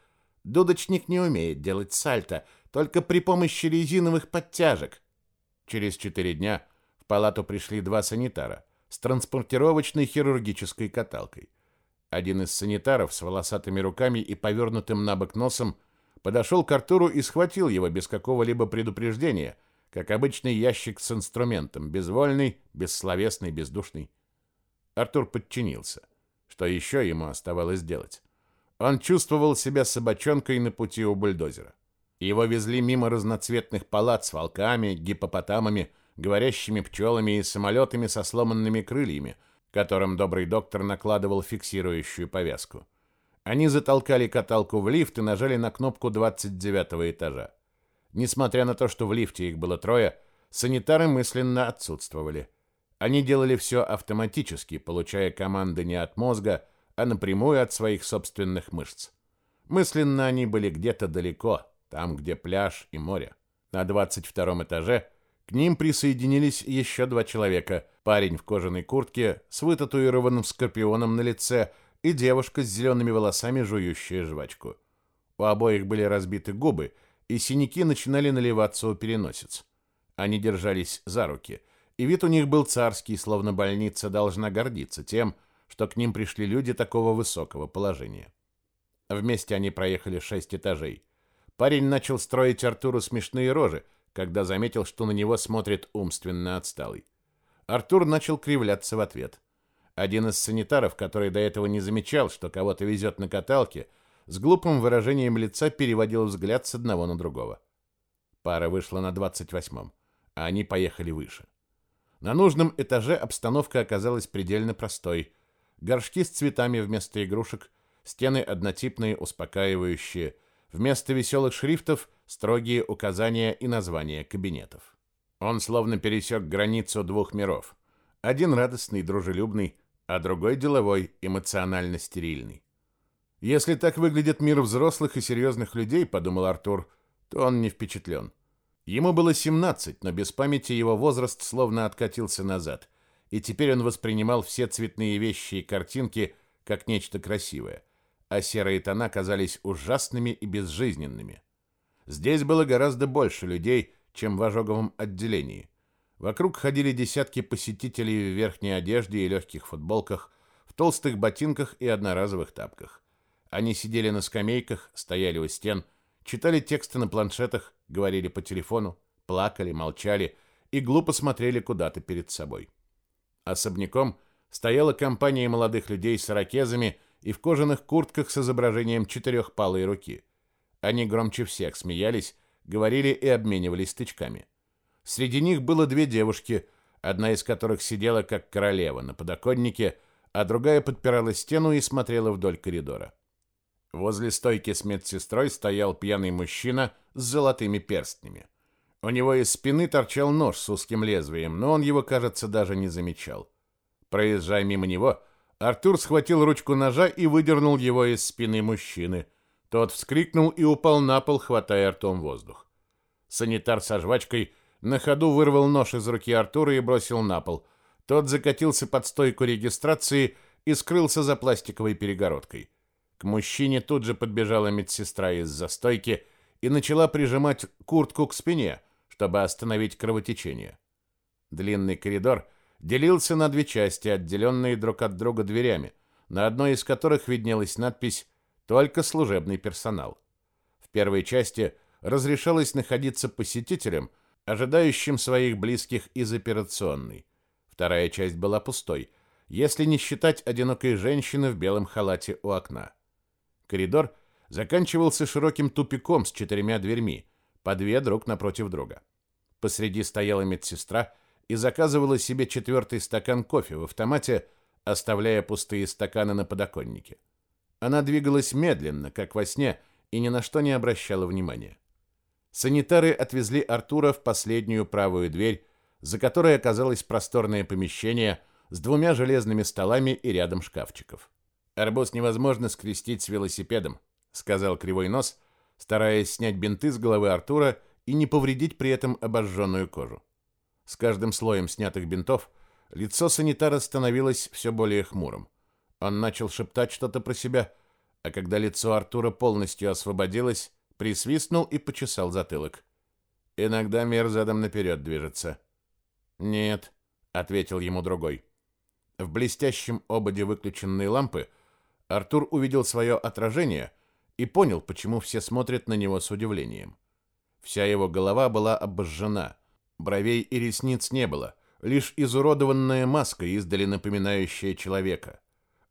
[SPEAKER 3] Дудочник не умеет делать сальто, только при помощи резиновых подтяжек. Через четыре дня в палату пришли два санитара с транспортировочной хирургической каталкой. Один из санитаров с волосатыми руками и повернутым на бок носом подошел к Артуру и схватил его без какого-либо предупреждения, как обычный ящик с инструментом, безвольный, бессловесный, бездушный. Артур подчинился. Что еще ему оставалось делать? Он чувствовал себя собачонкой на пути у бульдозера. Его везли мимо разноцветных палат с волками, гипопотамами, говорящими пчелами и самолетами со сломанными крыльями, которым добрый доктор накладывал фиксирующую повязку. Они затолкали каталку в лифт и нажали на кнопку 29 этажа. Несмотря на то, что в лифте их было трое, санитары мысленно отсутствовали. Они делали все автоматически, получая команды не от мозга, а напрямую от своих собственных мышц. Мысленно они были где-то далеко, там, где пляж и море. На 22 этаже к ним присоединились еще два человека. Парень в кожаной куртке с вытатуированным скорпионом на лице и девушка с зелеными волосами, жующая жвачку. У обоих были разбиты губы, и синяки начинали наливаться у переносиц. Они держались за руки, и вид у них был царский, словно больница должна гордиться тем, что к ним пришли люди такого высокого положения. Вместе они проехали шесть этажей. Парень начал строить Артуру смешные рожи, когда заметил, что на него смотрит умственно отсталый. Артур начал кривляться в ответ. Один из санитаров, который до этого не замечал, что кого-то везет на каталке, с глупым выражением лица переводил взгляд с одного на другого. Пара вышла на 28-м, а они поехали выше. На нужном этаже обстановка оказалась предельно простой. Горшки с цветами вместо игрушек, стены однотипные, успокаивающие – Вместо веселых шрифтов строгие указания и названия кабинетов. Он словно пересек границу двух миров. Один радостный, дружелюбный, а другой деловой, эмоционально стерильный. Если так выглядит мир взрослых и серьезных людей, подумал Артур, то он не впечатлен. Ему было 17, но без памяти его возраст словно откатился назад, и теперь он воспринимал все цветные вещи и картинки как нечто красивое – а серые тона казались ужасными и безжизненными. Здесь было гораздо больше людей, чем в ожоговом отделении. Вокруг ходили десятки посетителей в верхней одежде и легких футболках, в толстых ботинках и одноразовых тапках. Они сидели на скамейках, стояли у стен, читали тексты на планшетах, говорили по телефону, плакали, молчали и глупо смотрели куда-то перед собой. Особняком стояла компания молодых людей с ракезами и в кожаных куртках с изображением четырехпалой руки. Они громче всех смеялись, говорили и обменивались тычками. Среди них было две девушки, одна из которых сидела как королева на подоконнике, а другая подпирала стену и смотрела вдоль коридора. Возле стойки с медсестрой стоял пьяный мужчина с золотыми перстнями. У него из спины торчал нож с узким лезвием, но он его, кажется, даже не замечал. Проезжая мимо него, Артур схватил ручку ножа и выдернул его из спины мужчины. Тот вскрикнул и упал на пол, хватая ртом воздух. Санитар со жвачкой на ходу вырвал нож из руки Артура и бросил на пол. Тот закатился под стойку регистрации и скрылся за пластиковой перегородкой. К мужчине тут же подбежала медсестра из застойки и начала прижимать куртку к спине, чтобы остановить кровотечение. Длинный коридор — делился на две части, отделенные друг от друга дверями, на одной из которых виднелась надпись «Только служебный персонал». В первой части разрешалось находиться посетителям, ожидающим своих близких из операционной. Вторая часть была пустой, если не считать одинокой женщины в белом халате у окна. Коридор заканчивался широким тупиком с четырьмя дверьми, по две друг напротив друга. Посреди стояла медсестра и заказывала себе четвертый стакан кофе в автомате, оставляя пустые стаканы на подоконнике. Она двигалась медленно, как во сне, и ни на что не обращала внимания. Санитары отвезли Артура в последнюю правую дверь, за которой оказалось просторное помещение с двумя железными столами и рядом шкафчиков. Арбуз невозможно скрестить с велосипедом, сказал Кривой Нос, стараясь снять бинты с головы Артура и не повредить при этом обожженную кожу. С каждым слоем снятых бинтов лицо санитара становилось все более хмурым. Он начал шептать что-то про себя, а когда лицо Артура полностью освободилось, присвистнул и почесал затылок. Иногда мир задом наперед движется. «Нет», — ответил ему другой. В блестящем ободе выключенной лампы Артур увидел свое отражение и понял, почему все смотрят на него с удивлением. Вся его голова была обожжена, бровей и ресниц не было, лишь изуродованная маска, издали напоминающая человека.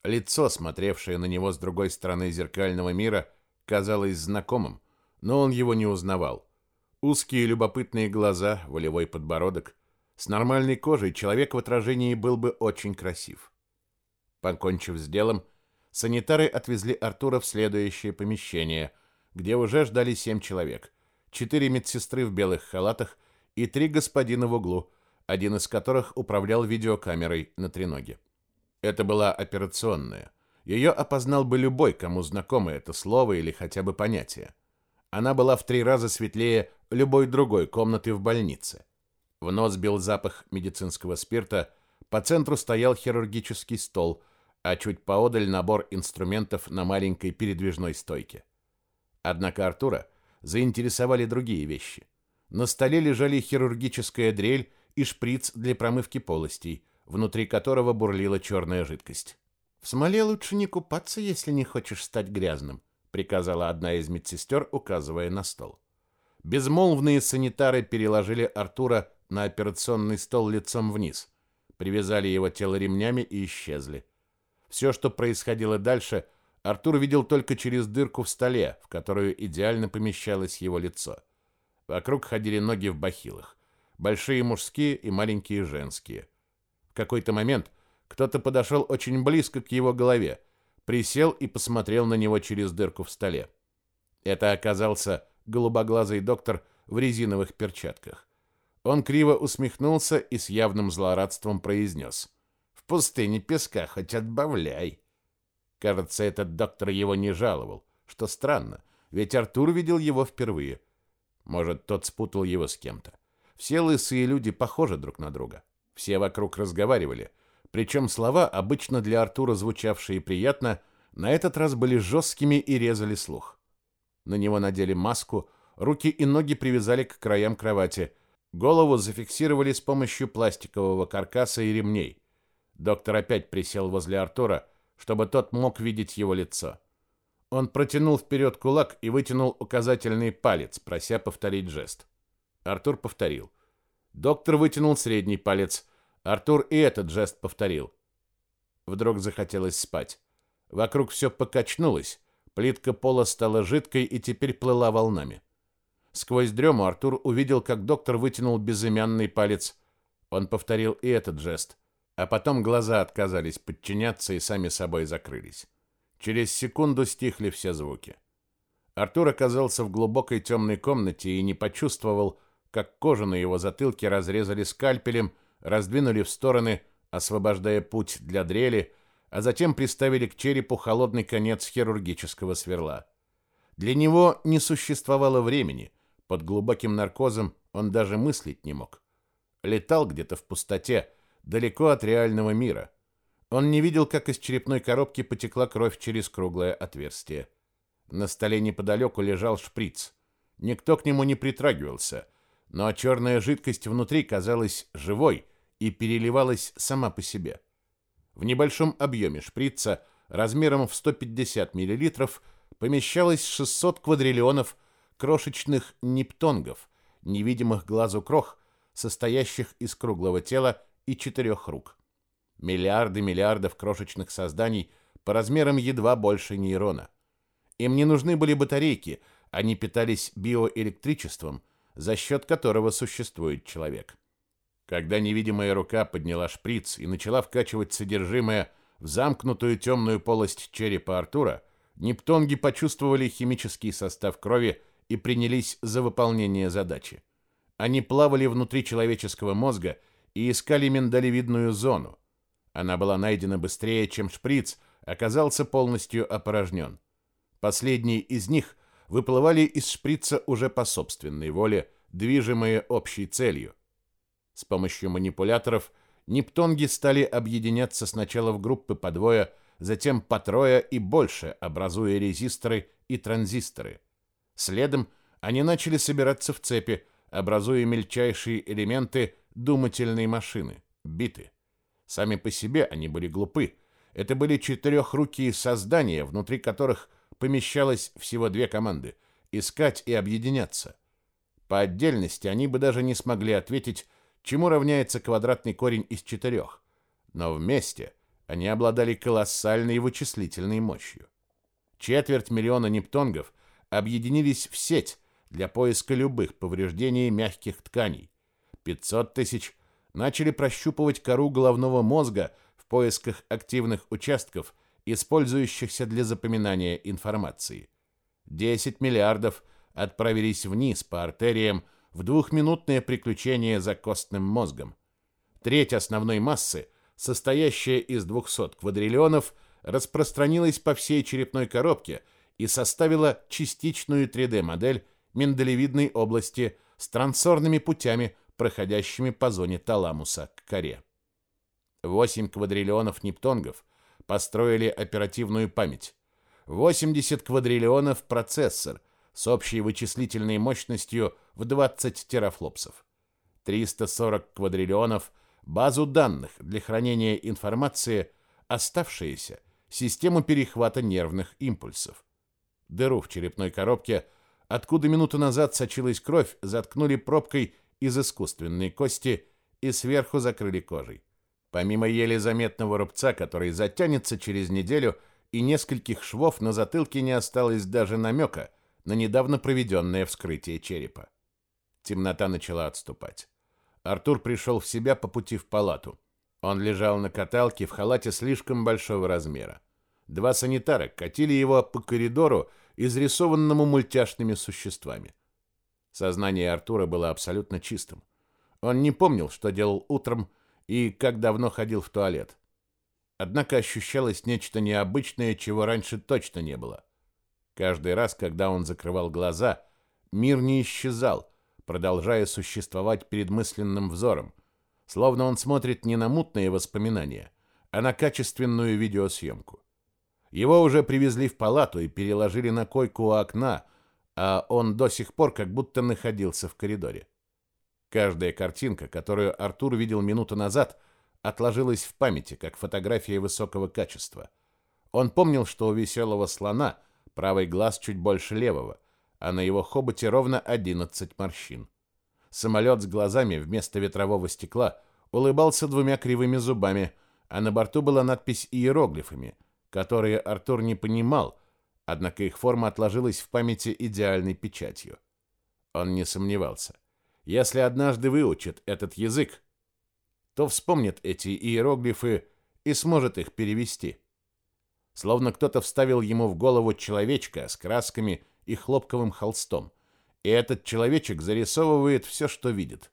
[SPEAKER 3] Лицо, смотревшее на него с другой стороны зеркального мира, казалось знакомым, но он его не узнавал. Узкие любопытные глаза, волевой подбородок. С нормальной кожей человек в отражении был бы очень красив. Покончив с делом, санитары отвезли Артура в следующее помещение, где уже ждали семь человек. Четыре медсестры в белых халатах и три господина в углу, один из которых управлял видеокамерой на треноге. Это была операционная. Ее опознал бы любой, кому знакомо это слово или хотя бы понятие. Она была в три раза светлее любой другой комнаты в больнице. В нос бил запах медицинского спирта, по центру стоял хирургический стол, а чуть поодаль набор инструментов на маленькой передвижной стойке. Однако Артура заинтересовали другие вещи. На столе лежали хирургическая дрель и шприц для промывки полостей, внутри которого бурлила черная жидкость. «В смоле лучше не купаться, если не хочешь стать грязным», приказала одна из медсестер, указывая на стол. Безмолвные санитары переложили Артура на операционный стол лицом вниз, привязали его тело ремнями и исчезли. Все, что происходило дальше, Артур видел только через дырку в столе, в которую идеально помещалось его лицо. Вокруг ходили ноги в бахилах, большие мужские и маленькие женские. В какой-то момент кто-то подошел очень близко к его голове, присел и посмотрел на него через дырку в столе. Это оказался голубоглазый доктор в резиновых перчатках. Он криво усмехнулся и с явным злорадством произнес. «В пустыне песка хоть отбавляй». Кажется, этот доктор его не жаловал, что странно, ведь Артур видел его впервые. Может, тот спутал его с кем-то. Все лысые люди похожи друг на друга. Все вокруг разговаривали, причем слова, обычно для Артура звучавшие приятно, на этот раз были жесткими и резали слух. На него надели маску, руки и ноги привязали к краям кровати, голову зафиксировали с помощью пластикового каркаса и ремней. Доктор опять присел возле Артура, чтобы тот мог видеть его лицо. Он протянул вперед кулак и вытянул указательный палец, прося повторить жест. Артур повторил. Доктор вытянул средний палец – Артур и этот жест повторил. Вдруг захотелось спать. Вокруг все покачнулось, плитка пола стала жидкой и теперь плыла волнами. Сквозь дрему Артур увидел, как доктор вытянул безымянный палец. Он повторил и этот жест, а потом глаза отказались подчиняться и сами собой закрылись. Через секунду стихли все звуки. Артур оказался в глубокой темной комнате и не почувствовал, как кожу на его затылке разрезали скальпелем, раздвинули в стороны, освобождая путь для дрели, а затем приставили к черепу холодный конец хирургического сверла. Для него не существовало времени, под глубоким наркозом он даже мыслить не мог. Летал где-то в пустоте, далеко от реального мира. Он не видел, как из черепной коробки потекла кровь через круглое отверстие. На столе неподалеку лежал шприц. Никто к нему не притрагивался, но черная жидкость внутри казалась живой, и переливалась сама по себе. В небольшом объеме шприца размером в 150 мл помещалось 600 квадриллионов крошечных нептонгов, невидимых глазу крох, состоящих из круглого тела и четырех рук. Миллиарды миллиардов крошечных созданий по размерам едва больше нейрона. Им не нужны были батарейки, они питались биоэлектричеством, за счет которого существует человек. Когда невидимая рука подняла шприц и начала вкачивать содержимое в замкнутую темную полость черепа Артура, нептонги почувствовали химический состав крови и принялись за выполнение задачи. Они плавали внутри человеческого мозга и искали миндалевидную зону. Она была найдена быстрее, чем шприц, оказался полностью опорожнен. Последние из них выплывали из шприца уже по собственной воле, движимые общей целью. С помощью манипуляторов нептонги стали объединяться сначала в группы по двое, затем по трое и больше, образуя резисторы и транзисторы. Следом они начали собираться в цепи, образуя мельчайшие элементы думательной машины – биты. Сами по себе они были глупы. Это были четырехрукие создания, внутри которых помещалось всего две команды – искать и объединяться. По отдельности они бы даже не смогли ответить, чему равняется квадратный корень из четырех. Но вместе они обладали колоссальной вычислительной мощью. Четверть миллиона нептонгов объединились в сеть для поиска любых повреждений мягких тканей. 500 тысяч начали прощупывать кору головного мозга в поисках активных участков, использующихся для запоминания информации. 10 миллиардов отправились вниз по артериям в двухминутное приключение за костным мозгом. Треть основной массы, состоящая из 200 квадриллионов, распространилась по всей черепной коробке и составила частичную 3D-модель миндалевидной области с трансорными путями, проходящими по зоне таламуса к коре. 8 квадриллионов нептонгов построили оперативную память. 80 квадриллионов процессор с общей вычислительной мощностью в 20 терафлопсов. 340 квадриллионов базу данных для хранения информации, оставшиеся систему перехвата нервных импульсов. Дыру в черепной коробке – Откуда минуту назад сочилась кровь, заткнули пробкой из искусственной кости и сверху закрыли кожей. Помимо еле заметного рубца, который затянется через неделю, и нескольких швов на затылке не осталось даже намека на недавно проведенное вскрытие черепа. Темнота начала отступать. Артур пришел в себя по пути в палату. Он лежал на каталке в халате слишком большого размера. Два санитара катили его по коридору, изрисованному мультяшными существами. Сознание Артура было абсолютно чистым. Он не помнил, что делал утром и как давно ходил в туалет. Однако ощущалось нечто необычное, чего раньше точно не было. Каждый раз, когда он закрывал глаза, мир не исчезал, продолжая существовать перед мысленным взором, словно он смотрит не на мутные воспоминания, а на качественную видеосъемку. Его уже привезли в палату и переложили на койку у окна, а он до сих пор как будто находился в коридоре. Каждая картинка, которую Артур видел минуту назад, отложилась в памяти, как фотография высокого качества. Он помнил, что у веселого слона правый глаз чуть больше левого, а на его хоботе ровно 11 морщин. Самолет с глазами вместо ветрового стекла улыбался двумя кривыми зубами, а на борту была надпись иероглифами — которые Артур не понимал, однако их форма отложилась в памяти идеальной печатью. Он не сомневался. Если однажды выучит этот язык, то вспомнит эти иероглифы и сможет их перевести. Словно кто-то вставил ему в голову человечка с красками и хлопковым холстом, и этот человечек зарисовывает все, что видит.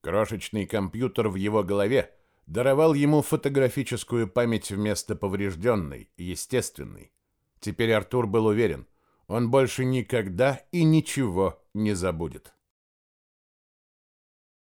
[SPEAKER 3] Крошечный компьютер в его голове даровал ему фотографическую память вместо поврежденной, естественной. Теперь Артур был уверен, он больше никогда и ничего не забудет.